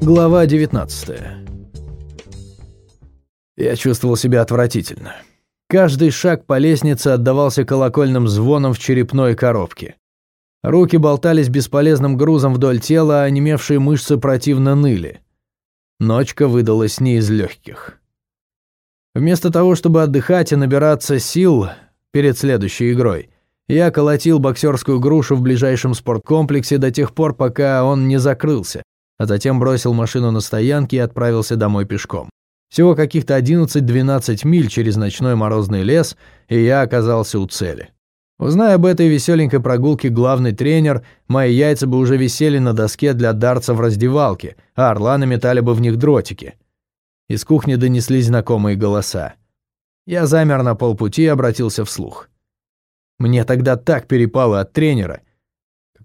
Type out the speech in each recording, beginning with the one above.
Глава 19 Я чувствовал себя отвратительно. Каждый шаг по лестнице отдавался колокольным звоном в черепной коробке. Руки болтались бесполезным грузом вдоль тела, а онемевшие мышцы противно ныли. Ночка выдалась не из легких. Вместо того, чтобы отдыхать и набираться сил перед следующей игрой, я колотил боксерскую грушу в ближайшем спорткомплексе до тех пор, пока он не закрылся, а затем бросил машину на стоянке и отправился домой пешком. Всего каких-то 11-12 миль через ночной морозный лес, и я оказался у цели. Узная об этой веселенькой прогулке главный тренер, мои яйца бы уже висели на доске для дартса в раздевалке, а орла наметали бы в них дротики. Из кухни донеслись знакомые голоса. Я замер на полпути и обратился вслух. Мне тогда так перепало от тренера.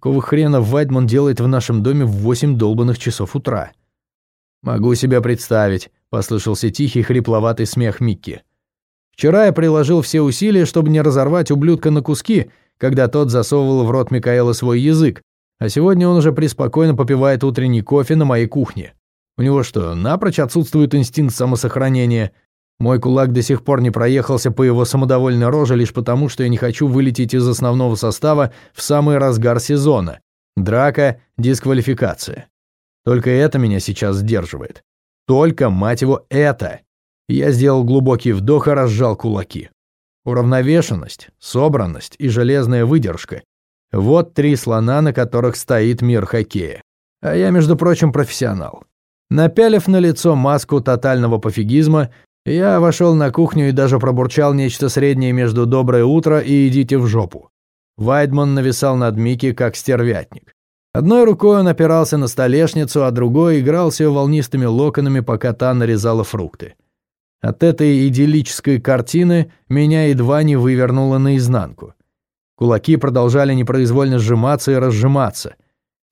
Какого хрена Вайдман делает в нашем доме в восемь долбанных часов утра? Могу себя представить, послышался тихий хрипловатый смех Микки. Вчера я приложил все усилия, чтобы не разорвать ублюдка на куски, когда тот засовывал в рот Микаэла свой язык, а сегодня он уже преспокойно попивает утренний кофе на моей кухне. У него что, напрочь отсутствует инстинкт самосохранения? Мой кулак до сих пор не проехался по его самодовольной роже лишь потому, что я не хочу вылететь из основного состава в самый разгар сезона. Драка, дисквалификация. Только это меня сейчас сдерживает. Только, мать его, это. Я сделал глубокий вдох и разжал кулаки. Уравновешенность, собранность и железная выдержка. Вот три слона, на которых стоит мир хоккея. А я, между прочим, профессионал. Напялив на лицо маску тотального пофигизма, я вошел на кухню и даже пробурчал нечто среднее между «доброе утро» и «идите в жопу». Вайдман нависал над Микки, как стервятник. Одной рукой он опирался на столешницу, а другой играл с ее волнистыми локонами, пока та нарезала фрукты. От этой идиллической картины меня едва не вывернуло наизнанку. Кулаки продолжали непроизвольно сжиматься и разжиматься.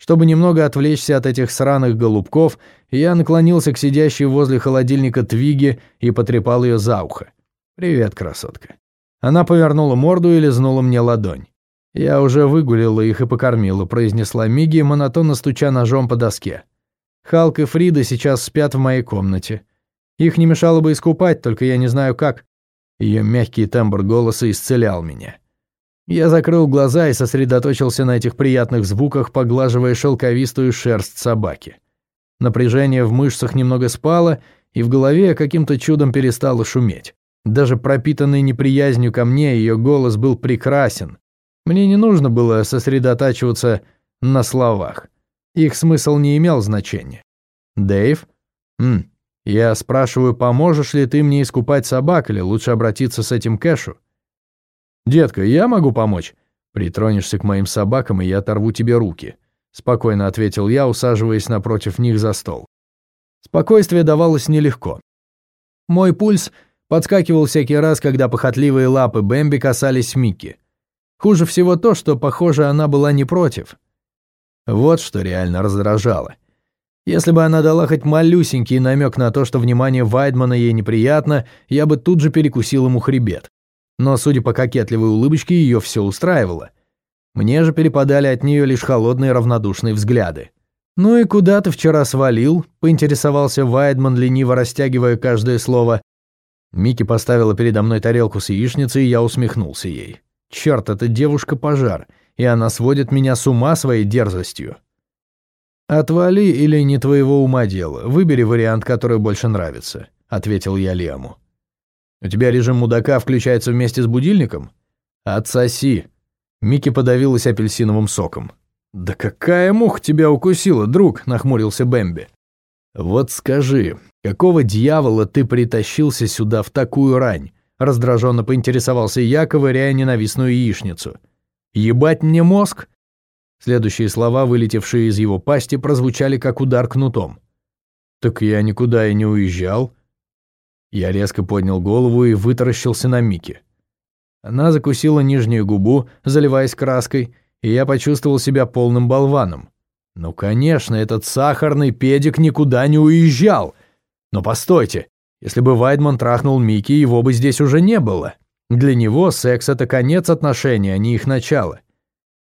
Чтобы немного отвлечься от этих сраных голубков, я наклонился к сидящей возле холодильника Твиге и потрепал ее за ухо. «Привет, красотка». Она повернула морду и лизнула мне ладонь. «Я уже выгулила их и покормила», — произнесла Миги, монотонно стуча ножом по доске. «Халк и Фрида сейчас спят в моей комнате. Их не мешало бы искупать, только я не знаю как». Ее мягкий тембр голоса исцелял меня. Я закрыл глаза и сосредоточился на этих приятных звуках, поглаживая шелковистую шерсть собаки. Напряжение в мышцах немного спало, и в голове каким-то чудом перестало шуметь. Даже пропитанный неприязнью ко мне ее голос был прекрасен. Мне не нужно было сосредотачиваться на словах. Их смысл не имел значения. «Дэйв? М, я спрашиваю, поможешь ли ты мне искупать собак, или лучше обратиться с этим Кэшу?» «Детка, я могу помочь?» «Притронешься к моим собакам, и я оторву тебе руки», — спокойно ответил я, усаживаясь напротив них за стол. Спокойствие давалось нелегко. Мой пульс подскакивал всякий раз, когда похотливые лапы Бэмби касались Микки. Хуже всего то, что, похоже, она была не против. Вот что реально раздражало. Если бы она дала хоть малюсенький намек на то, что внимание Вайдмана ей неприятно, я бы тут же перекусил ему хребет но, судя по кокетливой улыбочке, ее все устраивало. Мне же перепадали от нее лишь холодные равнодушные взгляды. «Ну и куда ты вчера свалил?» – поинтересовался Вайдман, лениво растягивая каждое слово. Микки поставила передо мной тарелку с яичницей, и я усмехнулся ей. «Черт, эта девушка пожар, и она сводит меня с ума своей дерзостью». «Отвали или не твоего ума дело, выбери вариант, который больше нравится», – ответил я Лему. У тебя режим мудака включается вместе с будильником? Отсоси. Микки подавилась апельсиновым соком. Да какая муха тебя укусила, друг, нахмурился Бэмби. Вот скажи, какого дьявола ты притащился сюда в такую рань? Раздраженно поинтересовался я, ковыряя ненавистную яичницу. Ебать мне мозг? Следующие слова, вылетевшие из его пасти, прозвучали как удар кнутом. «Так я никуда и не уезжал», я резко поднял голову и вытаращился на Мики. Она закусила нижнюю губу, заливаясь краской, и я почувствовал себя полным болваном. Ну, конечно, этот сахарный педик никуда не уезжал. Но постойте, если бы Вайдман трахнул Мики, его бы здесь уже не было. Для него секс — это конец отношений, а не их начало.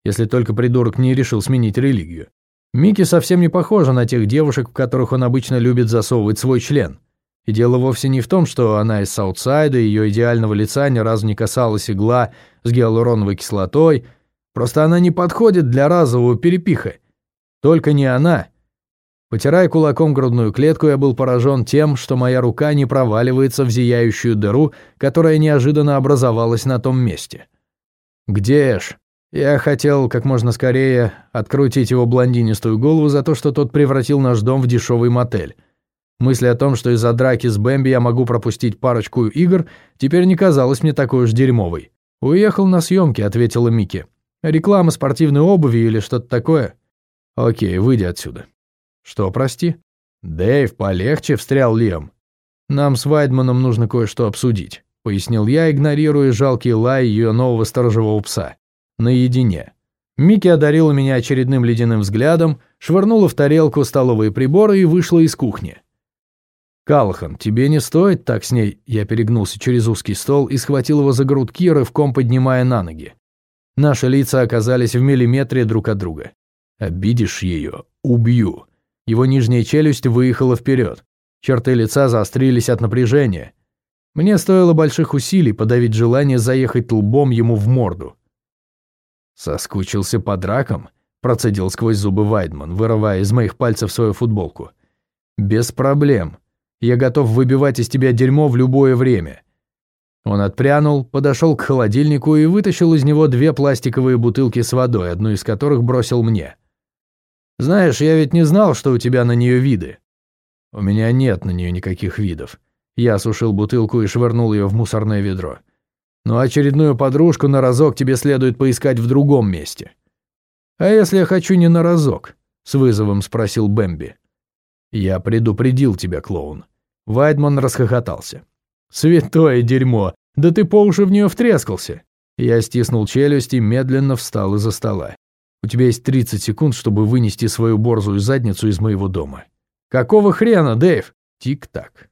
Если только придурок не решил сменить религию. Микки совсем не похожа на тех девушек, в которых он обычно любит засовывать свой член. И дело вовсе не в том, что она из Саутсайда, ее идеального лица ни разу не касалась игла с гиалуроновой кислотой, просто она не подходит для разового перепиха. Только не она. Потирая кулаком грудную клетку, я был поражен тем, что моя рука не проваливается в зияющую дыру, которая неожиданно образовалась на том месте. «Где Эш?» Я хотел как можно скорее открутить его блондинистую голову за то, что тот превратил наш дом в дешевый мотель. Мысль о том, что из-за драки с Бэмби я могу пропустить парочку игр, теперь не казалась мне такой уж дерьмовой. «Уехал на съемки», — ответила Микки. «Реклама спортивной обуви или что-то такое?» «Окей, выйди отсюда». «Что, прости?» «Дэйв, полегче», — встрял Лем. «Нам с Вайдманом нужно кое-что обсудить», — пояснил я, игнорируя жалкий лай ее нового сторожевого пса наедине. Микки одарила меня очередным ледяным взглядом, швырнула в тарелку столовые приборы и вышла из кухни. «Калахан, тебе не стоит так с ней...» Я перегнулся через узкий стол и схватил его за грудки, рывком поднимая на ноги. Наши лица оказались в миллиметре друг от друга. «Обидишь ее — убью». Его нижняя челюсть выехала вперед. Черты лица заострились от напряжения. Мне стоило больших усилий подавить желание заехать лбом ему в морду. «Соскучился по дракам?» – процедил сквозь зубы Вайдман, вырывая из моих пальцев свою футболку. «Без проблем. Я готов выбивать из тебя дерьмо в любое время». Он отпрянул, подошел к холодильнику и вытащил из него две пластиковые бутылки с водой, одну из которых бросил мне. «Знаешь, я ведь не знал, что у тебя на нее виды». «У меня нет на нее никаких видов». Я осушил бутылку и швырнул ее в мусорное ведро. Но очередную подружку на разок тебе следует поискать в другом месте. А если я хочу не на разок? С вызовом спросил Бэмби. Я предупредил тебя, клоун. Вайдман расхохотался. Святое дерьмо! Да ты по уши в нее втрескался. Я стиснул челюсть и медленно встал из-за стола. У тебя есть 30 секунд, чтобы вынести свою борзую задницу из моего дома. Какого хрена, Дэйв? Тик-так.